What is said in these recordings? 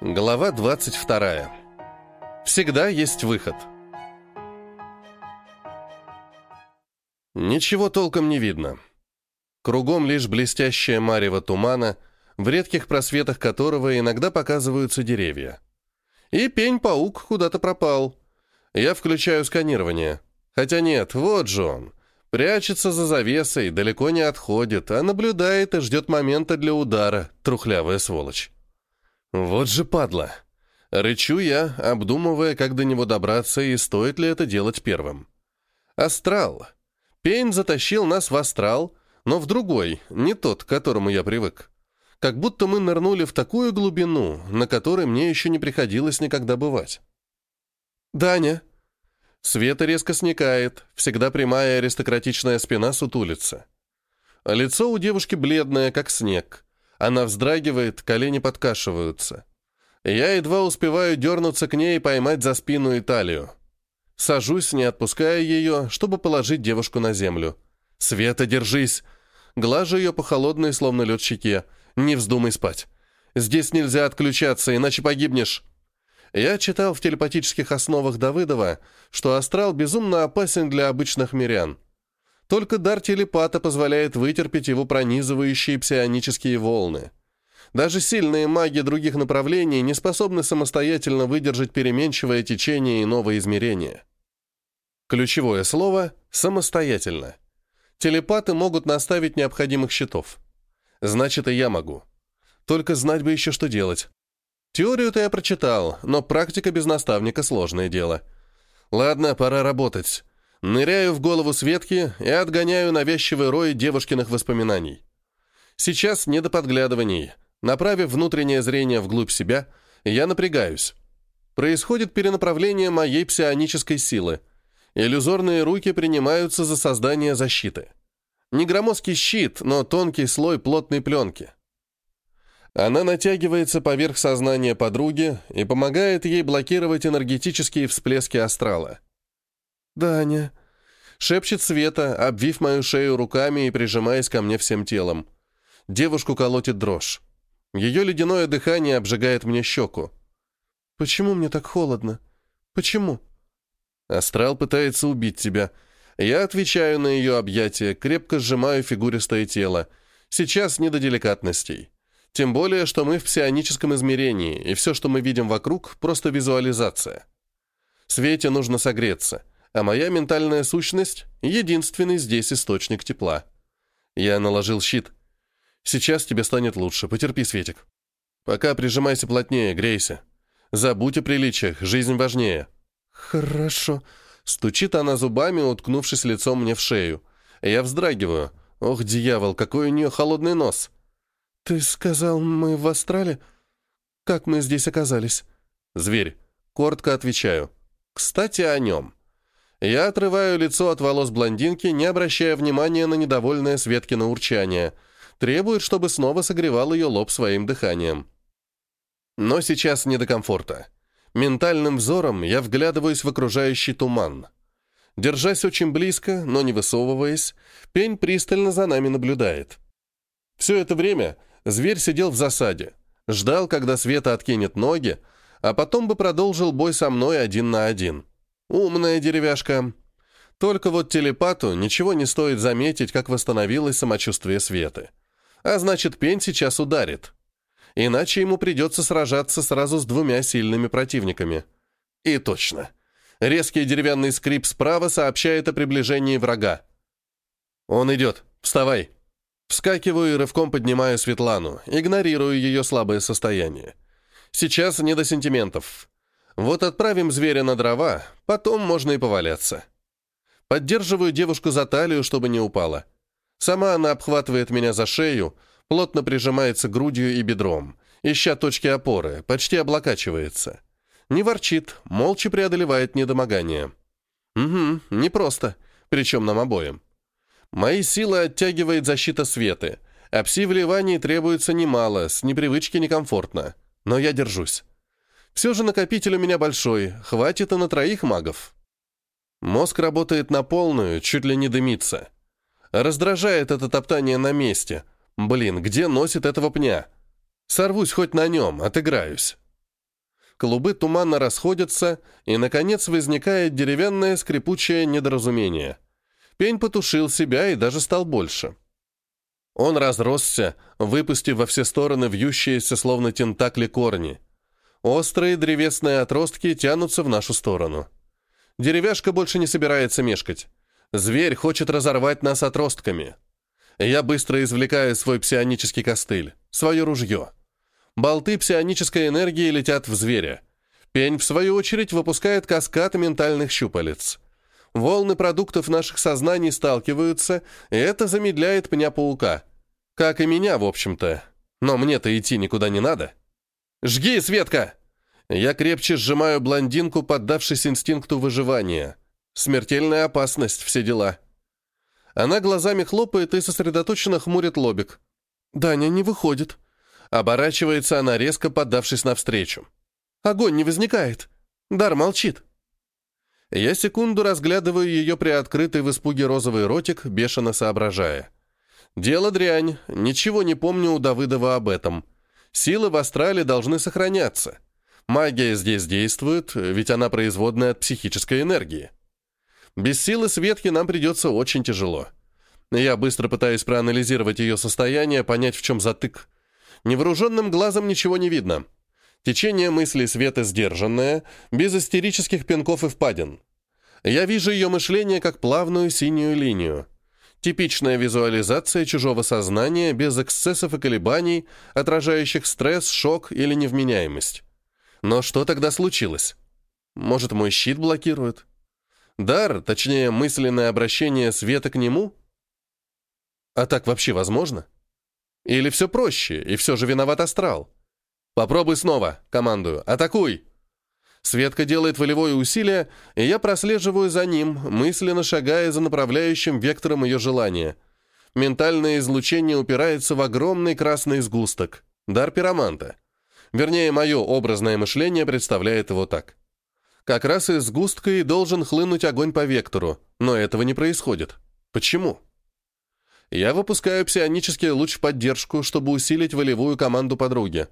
Глава 22. Всегда есть выход. Ничего толком не видно. Кругом лишь блестящее марево тумана, в редких просветах которого иногда показываются деревья. И пень-паук куда-то пропал. Я включаю сканирование. Хотя нет, вот же он. Прячется за завесой, далеко не отходит, а наблюдает и ждет момента для удара, трухлявая сволочь. Вот же падла. Рычу я, обдумывая, как до него добраться и стоит ли это делать первым. Астрал. Пень затащил нас в астрал, но в другой, не тот, к которому я привык. Как будто мы нырнули в такую глубину, на которой мне еще не приходилось никогда бывать. «Даня!» Света резко сникает, всегда прямая аристократичная спина сутулится. Лицо у девушки бледное, как снег. Она вздрагивает, колени подкашиваются. Я едва успеваю дернуться к ней и поймать за спину и талию. Сажусь, не отпуская ее, чтобы положить девушку на землю. «Света, держись!» Глажу ее по холодной, словно лед щеке. «Не вздумай спать. Здесь нельзя отключаться, иначе погибнешь». Я читал в телепатических основах Давыдова, что астрал безумно опасен для обычных мирян. Только дар телепата позволяет вытерпеть его пронизывающие псионические волны. Даже сильные маги других направлений не способны самостоятельно выдержать переменчивое течение и новые измерения. Ключевое слово «самостоятельно». Телепаты могут наставить необходимых щитов. Значит, и я могу. Только знать бы еще, что делать. Теорию-то я прочитал, но практика без наставника – сложное дело. Ладно, пора работать. Ныряю в голову Светки и отгоняю навязчивый рой девушкиных воспоминаний. Сейчас не до подглядываний. Направив внутреннее зрение вглубь себя, я напрягаюсь. Происходит перенаправление моей псионической силы. Иллюзорные руки принимаются за создание защиты. Не громоздкий щит, но тонкий слой плотной пленки. Она натягивается поверх сознания подруги и помогает ей блокировать энергетические всплески астрала. «Даня», — шепчет Света, обвив мою шею руками и прижимаясь ко мне всем телом. Девушку колотит дрожь. Ее ледяное дыхание обжигает мне щеку. «Почему мне так холодно? Почему?» Астрал пытается убить тебя. Я отвечаю на ее объятия, крепко сжимаю фигуристое тело. Сейчас не до деликатностей. Тем более, что мы в псионическом измерении, и все, что мы видим вокруг, просто визуализация. Свете нужно согреться — а моя ментальная сущность — единственный здесь источник тепла. Я наложил щит. Сейчас тебе станет лучше, потерпи, Светик. Пока прижимайся плотнее, грейся. Забудь о приличиях, жизнь важнее. Хорошо. Стучит она зубами, уткнувшись лицом мне в шею. Я вздрагиваю. Ох, дьявол, какой у нее холодный нос. Ты сказал, мы в астрале? Как мы здесь оказались? Зверь. Коротко отвечаю. Кстати, о нем. Я отрываю лицо от волос блондинки, не обращая внимания на недовольное Светкино урчание. Требует, чтобы снова согревал ее лоб своим дыханием. Но сейчас не до комфорта. Ментальным взором я вглядываюсь в окружающий туман. Держась очень близко, но не высовываясь, пень пристально за нами наблюдает. Все это время зверь сидел в засаде, ждал, когда Света откинет ноги, а потом бы продолжил бой со мной один на один. Умная деревяшка. Только вот телепату ничего не стоит заметить, как восстановилось самочувствие Светы. А значит, пень сейчас ударит. Иначе ему придется сражаться сразу с двумя сильными противниками. И точно. Резкий деревянный скрип справа сообщает о приближении врага. «Он идет. Вставай!» Вскакиваю и рывком поднимаю Светлану, игнорирую ее слабое состояние. Сейчас не до сентиментов. Вот отправим зверя на дрова, потом можно и поваляться. Поддерживаю девушку за талию, чтобы не упала. Сама она обхватывает меня за шею, плотно прижимается грудью и бедром, ища точки опоры, почти облокачивается. Не ворчит, молча преодолевает недомогание. Угу, непросто, причем нам обоим. Мои силы оттягивает защита Светы, а пси-вливаний требуется немало, с непривычки некомфортно. Но я держусь. Все же накопитель у меня большой, хватит и на троих магов. Мозг работает на полную, чуть ли не дымится. Раздражает это топтание на месте. Блин, где носит этого пня? Сорвусь хоть на нем, отыграюсь. клубы туманно расходятся, и, наконец, возникает деревянное скрипучее недоразумение. Пень потушил себя и даже стал больше. Он разросся, выпустив во все стороны вьющиеся, словно тентакли, корни. Острые древесные отростки тянутся в нашу сторону. Деревяшка больше не собирается мешкать. Зверь хочет разорвать нас отростками. Я быстро извлекаю свой псионический костыль, свое ружье. Болты псионической энергии летят в зверя. Пень, в свою очередь, выпускает каскад ментальных щупалец. Волны продуктов наших сознаний сталкиваются, и это замедляет пня-паука. Как и меня, в общем-то. Но мне-то идти никуда не надо. «Жги, Светка!» Я крепче сжимаю блондинку, поддавшись инстинкту выживания. Смертельная опасность, все дела. Она глазами хлопает и сосредоточенно хмурит лобик. «Даня не выходит». Оборачивается она, резко поддавшись навстречу. «Огонь не возникает. Дар молчит». Я секунду разглядываю ее приоткрытый в испуге розовый ротик, бешено соображая. Дело дрянь, ничего не помню у Давыдова об этом. Силы в астрале должны сохраняться. Магия здесь действует, ведь она производная от психической энергии. Без силы Светки нам придется очень тяжело. Я быстро пытаюсь проанализировать ее состояние, понять, в чем затык. Невооруженным глазом ничего не видно. Течение мысли Светы сдержанное, без истерических пинков и впадин. Я вижу ее мышление как плавную синюю линию. Типичная визуализация чужого сознания без эксцессов и колебаний, отражающих стресс, шок или невменяемость. Но что тогда случилось? Может, мой щит блокирует? Дар, точнее, мысленное обращение Света к нему? А так вообще возможно? Или все проще, и все же виноват астрал? «Попробуй снова», — командую. «Атакуй!» Светка делает волевое усилие, и я прослеживаю за ним, мысленно шагая за направляющим вектором ее желания. Ментальное излучение упирается в огромный красный сгусток. Дар пироманта. Вернее, мое образное мышление представляет его так. Как раз из сгустка и должен хлынуть огонь по вектору, но этого не происходит. Почему? Я выпускаю псионический луч в поддержку, чтобы усилить волевую команду подруги.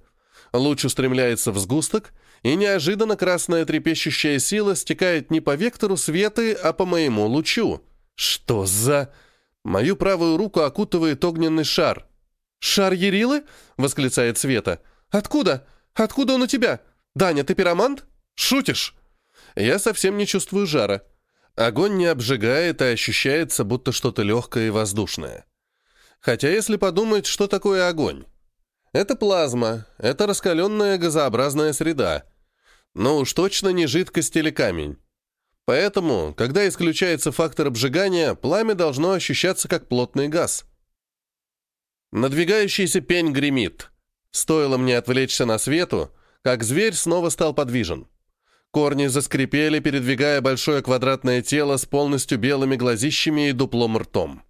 Луч устремляется в сгусток, и неожиданно красная трепещущая сила стекает не по вектору светы, а по моему лучу. Что за... Мою правую руку окутывает огненный шар. «Шар Ярилы?» — восклицает Света. «Откуда? Откуда он у тебя? Даня, ты пиромант? Шутишь?» Я совсем не чувствую жара. Огонь не обжигает, а ощущается, будто что-то легкое и воздушное. Хотя если подумать, что такое огонь? Это плазма, это раскаленная газообразная среда. Но уж точно не жидкость или камень. Поэтому, когда исключается фактор обжигания, пламя должно ощущаться как плотный газ. Надвигающийся пень гремит. Стоило мне отвлечься на свету, как зверь снова стал подвижен. Корни заскрипели, передвигая большое квадратное тело с полностью белыми глазищами и дуплом ртом.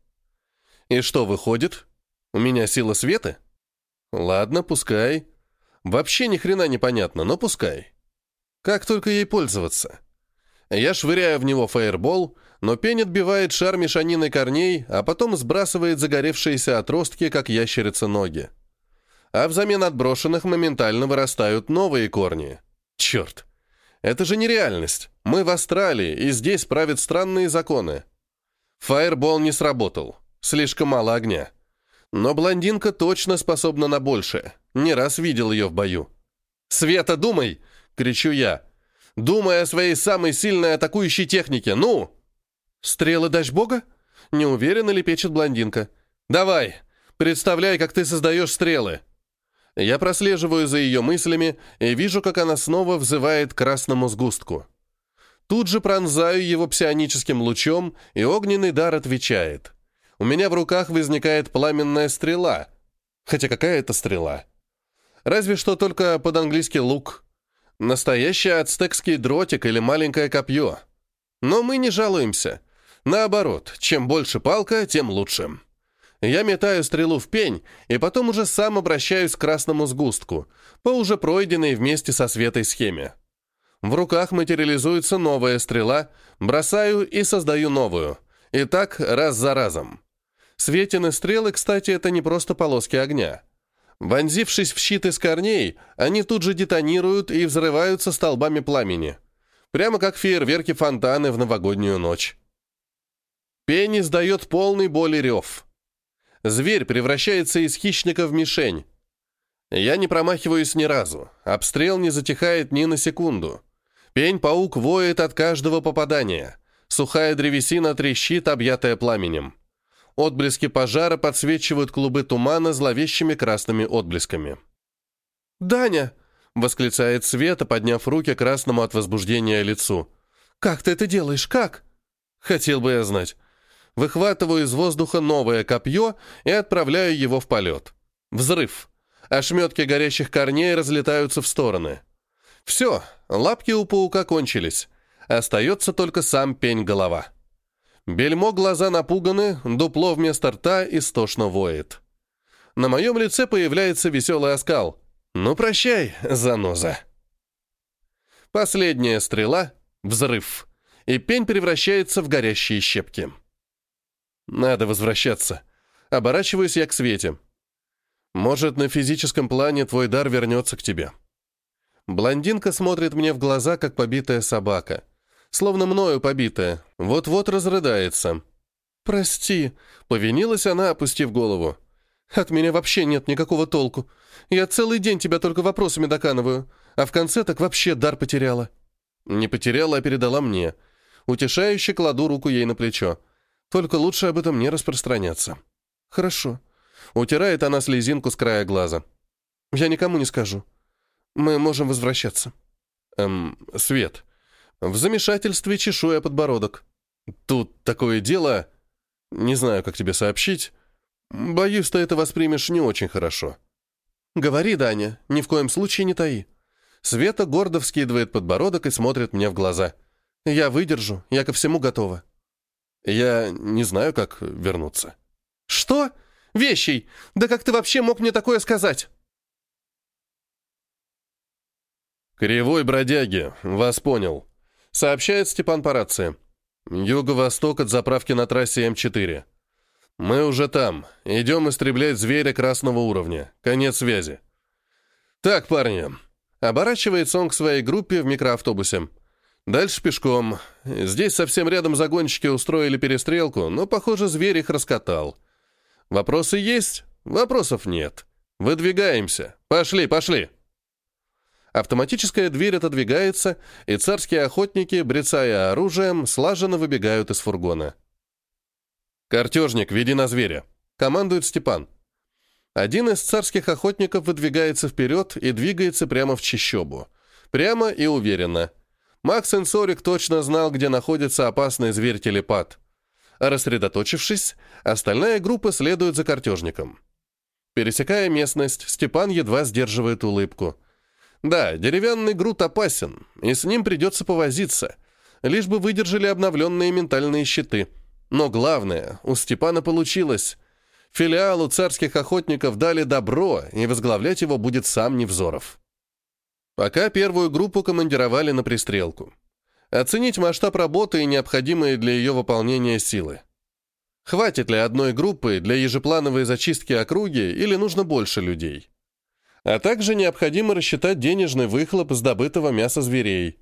И что выходит? У меня сила света? Ладно, пускай. Вообще ни хрена не понятно, но пускай. Как только ей пользоваться? Я швыряю в него фаербол, но пень отбивает шар мешаниной корней, а потом сбрасывает загоревшиеся отростки, как ящерица ноги. А взамен отброшенных моментально вырастают новые корни. Черт! Это же нереальность. Мы в Австралии, и здесь правят странные законы. Фаербол не сработал. Слишком мало огня. Но блондинка точно способна на большее. Не раз видел ее в бою. «Света, думай!» — кричу я. «Думай о своей самой сильной атакующей технике, ну!» «Стрелы дашь бога?» — неуверенно лепечет блондинка. «Давай, представляй, как ты создаешь стрелы!» Я прослеживаю за ее мыслями и вижу, как она снова взывает красному сгустку. Тут же пронзаю его псионическим лучом, и огненный дар отвечает у меня в руках возникает пламенная стрела. Хотя какая это стрела? Разве что только под английский лук. Настоящий ацтекский дротик или маленькое копье. Но мы не жалуемся. Наоборот, чем больше палка, тем лучше. Я метаю стрелу в пень, и потом уже сам обращаюсь к красному сгустку, по уже пройденной вместе со светой схеме. В руках материализуется новая стрела, бросаю и создаю новую. И так раз за разом. Светины стрелы, кстати, это не просто полоски огня. Вонзившись в щит из корней, они тут же детонируют и взрываются столбами пламени. Прямо как фейерверки фонтаны в новогоднюю ночь. Пень издает полный боли рев. Зверь превращается из хищника в мишень. Я не промахиваюсь ни разу. Обстрел не затихает ни на секунду. Пень-паук воет от каждого попадания. Сухая древесина трещит, объятая пламенем. Отблески пожара подсвечивают клубы тумана зловещими красными отблесками. «Даня!» — восклицает Света, подняв руки красному от возбуждения лицу. «Как ты это делаешь? Как?» «Хотел бы я знать». Выхватываю из воздуха новое копье и отправляю его в полет. Взрыв. Ошметки горящих корней разлетаются в стороны. Все, лапки у паука кончились. Остается только сам пень-голова. Бельмо глаза напуганы, дупло вместо рта истошно воет. На моем лице появляется веселый оскал. «Ну, прощай, заноза». Последняя стрела — взрыв, и пень превращается в горящие щепки. Надо возвращаться. Оборачиваюсь я к Свете. Может, на физическом плане твой дар вернется к тебе. Блондинка смотрит мне в глаза, как побитая собака — словно мною побитая, вот-вот разрыдается. «Прости», — повинилась она, опустив голову. «От меня вообще нет никакого толку. Я целый день тебя только вопросами доканываю, а в конце так вообще дар потеряла». Не потеряла, а передала мне. Утешающе кладу руку ей на плечо. Только лучше об этом не распространяться. «Хорошо». Утирает она слезинку с края глаза. «Я никому не скажу. Мы можем возвращаться». «Эм, Свет, в замешательстве чешуя подбородок. Тут такое дело... Не знаю, как тебе сообщить. Боюсь, ты это воспримешь не очень хорошо. Говори, Даня, ни в коем случае не таи. Света гордо вскидывает подбородок и смотрит мне в глаза. Я выдержу, я ко всему готова. Я не знаю, как вернуться. Что? Вещей! Да как ты вообще мог мне такое сказать? Кривой бродяги, вас понял. Сообщает Степан по рации. Юго-восток от заправки на трассе М4. Мы уже там. Идем истреблять зверя красного уровня. Конец связи. Так, парни. Оборачивается он к своей группе в микроавтобусе. Дальше пешком. Здесь совсем рядом загонщики устроили перестрелку, но, похоже, зверь их раскатал. Вопросы есть? Вопросов нет. Выдвигаемся. Пошли, пошли. Автоматическая дверь отодвигается, и царские охотники, брецая оружием, слаженно выбегают из фургона. «Картежник, веди на зверя!» — командует Степан. Один из царских охотников выдвигается вперед и двигается прямо в чищобу. Прямо и уверенно. Макс Сенсорик точно знал, где находится опасный зверь-телепат. Рассредоточившись, остальная группа следует за картежником. Пересекая местность, Степан едва сдерживает улыбку — да, деревянный груд опасен, и с ним придется повозиться, лишь бы выдержали обновленные ментальные щиты. Но главное, у Степана получилось. Филиалу царских охотников дали добро, и возглавлять его будет сам Невзоров. Пока первую группу командировали на пристрелку. Оценить масштаб работы и необходимые для ее выполнения силы. Хватит ли одной группы для ежеплановой зачистки округи или нужно больше людей? А также необходимо рассчитать денежный выхлоп с добытого мяса зверей.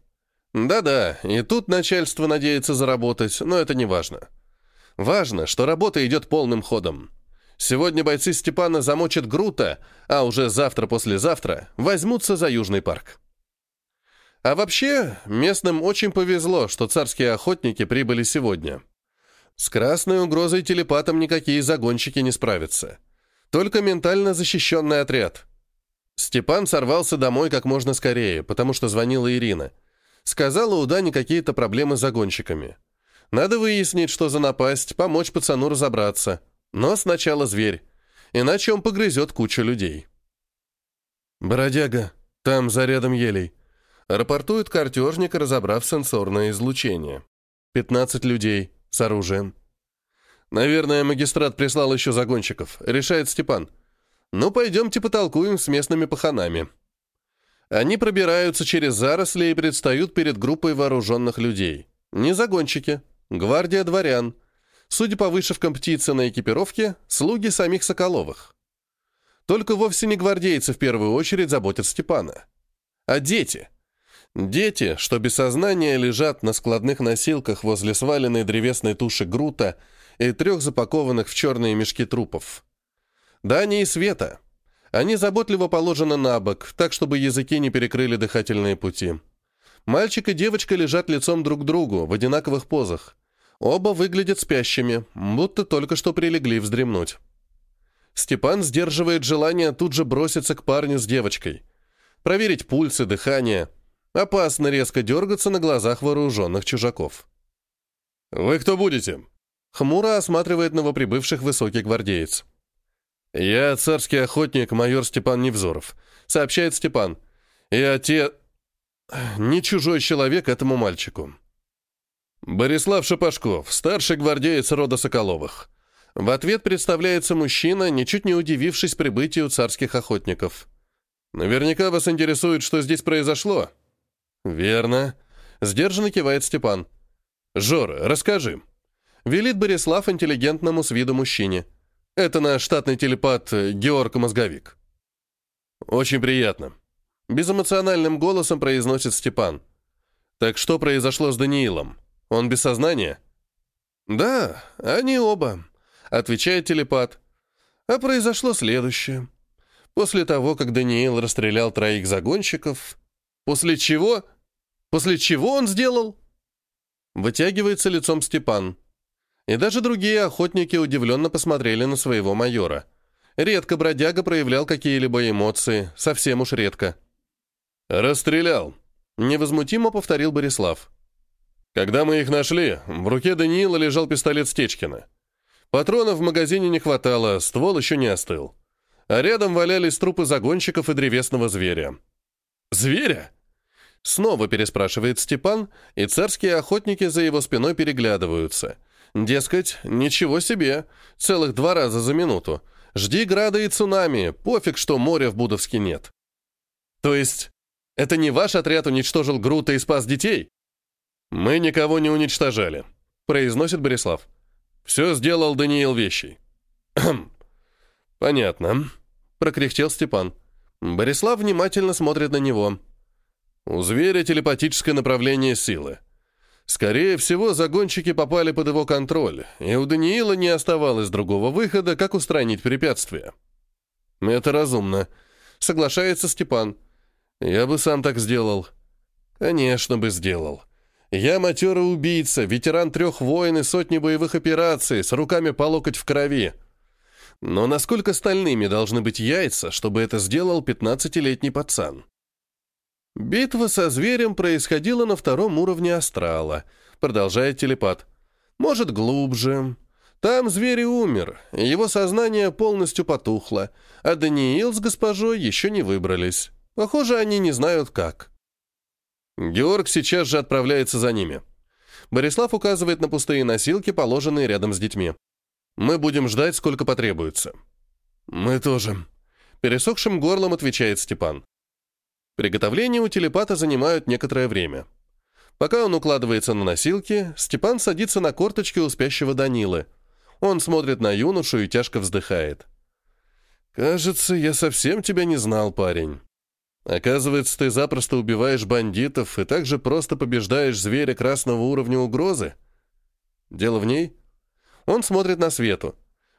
Да-да, и тут начальство надеется заработать, но это не важно. Важно, что работа идет полным ходом. Сегодня бойцы Степана замочат Грута, а уже завтра-послезавтра возьмутся за Южный парк. А вообще, местным очень повезло, что царские охотники прибыли сегодня. С красной угрозой телепатом никакие загонщики не справятся. Только ментально защищенный отряд. Степан сорвался домой как можно скорее, потому что звонила Ирина. Сказала у Дани какие-то проблемы с загонщиками. Надо выяснить, что за напасть, помочь пацану разобраться. Но сначала зверь, иначе он погрызет кучу людей. «Бродяга, там за рядом елей», — рапортует картежник, разобрав сенсорное излучение. «Пятнадцать людей с оружием». «Наверное, магистрат прислал еще загонщиков», — решает Степан. Ну, пойдемте потолкуем с местными паханами. Они пробираются через заросли и предстают перед группой вооруженных людей. Не загонщики, гвардия дворян. Судя по вышивкам птицы на экипировке, слуги самих Соколовых. Только вовсе не гвардейцы в первую очередь заботят Степана, а дети. Дети, что без сознания лежат на складных носилках возле сваленной древесной туши грута и трех запакованных в черные мешки трупов. Дани и Света. Они заботливо положены на бок, так, чтобы языки не перекрыли дыхательные пути. Мальчик и девочка лежат лицом друг к другу в одинаковых позах. Оба выглядят спящими, будто только что прилегли вздремнуть. Степан сдерживает желание тут же броситься к парню с девочкой. Проверить пульс и дыхание. Опасно резко дергаться на глазах вооруженных чужаков. «Вы кто будете?» Хмуро осматривает новоприбывших высокий гвардеец. «Я царский охотник, майор Степан Невзоров», — сообщает Степан. «Я те... не чужой человек этому мальчику». Борислав Шапошков, старший гвардеец рода Соколовых. В ответ представляется мужчина, ничуть не удивившись прибытию царских охотников. «Наверняка вас интересует, что здесь произошло?» «Верно», — сдержанно кивает Степан. «Жора, расскажи». Велит Борислав интеллигентному с виду мужчине. «Это наш штатный телепат Георг Мозговик». «Очень приятно», — безэмоциональным голосом произносит Степан. «Так что произошло с Даниилом? Он без сознания?» «Да, они оба», отвечает телепат. А произошло следующее. После того, как Даниил расстрелял троих загонщиков... После чего? После чего он сделал? Вытягивается лицом Степан. И даже другие охотники удивленно посмотрели на своего майора. Редко бродяга проявлял какие-либо эмоции, совсем уж редко. «Расстрелял», — невозмутимо повторил Борислав. «Когда мы их нашли, в руке Даниила лежал пистолет Стечкина. Патронов в магазине не хватало, ствол еще не остыл. А рядом валялись трупы загонщиков и древесного зверя. «Зверя?» Снова переспрашивает Степан, и царские охотники за его спиной переглядываются. Дескать, ничего себе, целых два раза за минуту. Жди града и цунами, пофиг, что моря в Будовске нет. То есть, это не ваш отряд уничтожил Грута и спас детей? Мы никого не уничтожали, произносит Борислав. Все сделал Даниил Вещий. «Понятно», — прокряхтел Степан. Борислав внимательно смотрит на него. «У зверя телепатическое направление силы. Скорее всего, загонщики попали под его контроль, и у Даниила не оставалось другого выхода, как устранить препятствие». «Это разумно», — соглашается Степан. «Я бы сам так сделал». «Конечно бы сделал». Я матерый убийца, ветеран трех войн и сотни боевых операций, с руками по локоть в крови. Но насколько стальными должны быть яйца, чтобы это сделал пятнадцатилетний пацан? Битва со зверем происходила на втором уровне астрала, продолжает телепат. Может, глубже. Там зверь умер, его сознание полностью потухло, а Даниил с госпожой еще не выбрались. Похоже, они не знают как. Георг сейчас же отправляется за ними. Борислав указывает на пустые носилки, положенные рядом с детьми. Мы будем ждать, сколько потребуется. Мы тоже. Пересохшим горлом отвечает Степан. Приготовления у телепата занимают некоторое время. Пока он укладывается на носилки, Степан садится на корточки у спящего Данилы. Он смотрит на юношу и тяжко вздыхает. «Кажется, я совсем тебя не знал, парень. Оказывается, ты запросто убиваешь бандитов и также просто побеждаешь зверя красного уровня угрозы? Дело в ней? Он смотрит на Свету.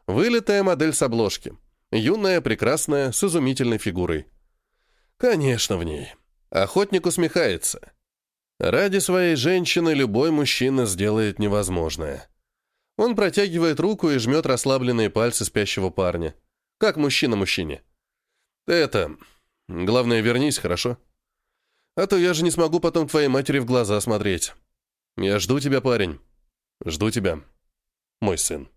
Вылитая модель с обложки. Юная, прекрасная, с изумительной фигурой. Конечно, в ней. Охотник усмехается. Ради своей женщины любой мужчина сделает невозможное. Он протягивает руку и жмет расслабленные пальцы спящего парня. Как мужчина мужчине. Это... Главное, вернись, хорошо? А то я же не смогу потом твоей матери в глаза смотреть. Я жду тебя, парень. Жду тебя, мой сын.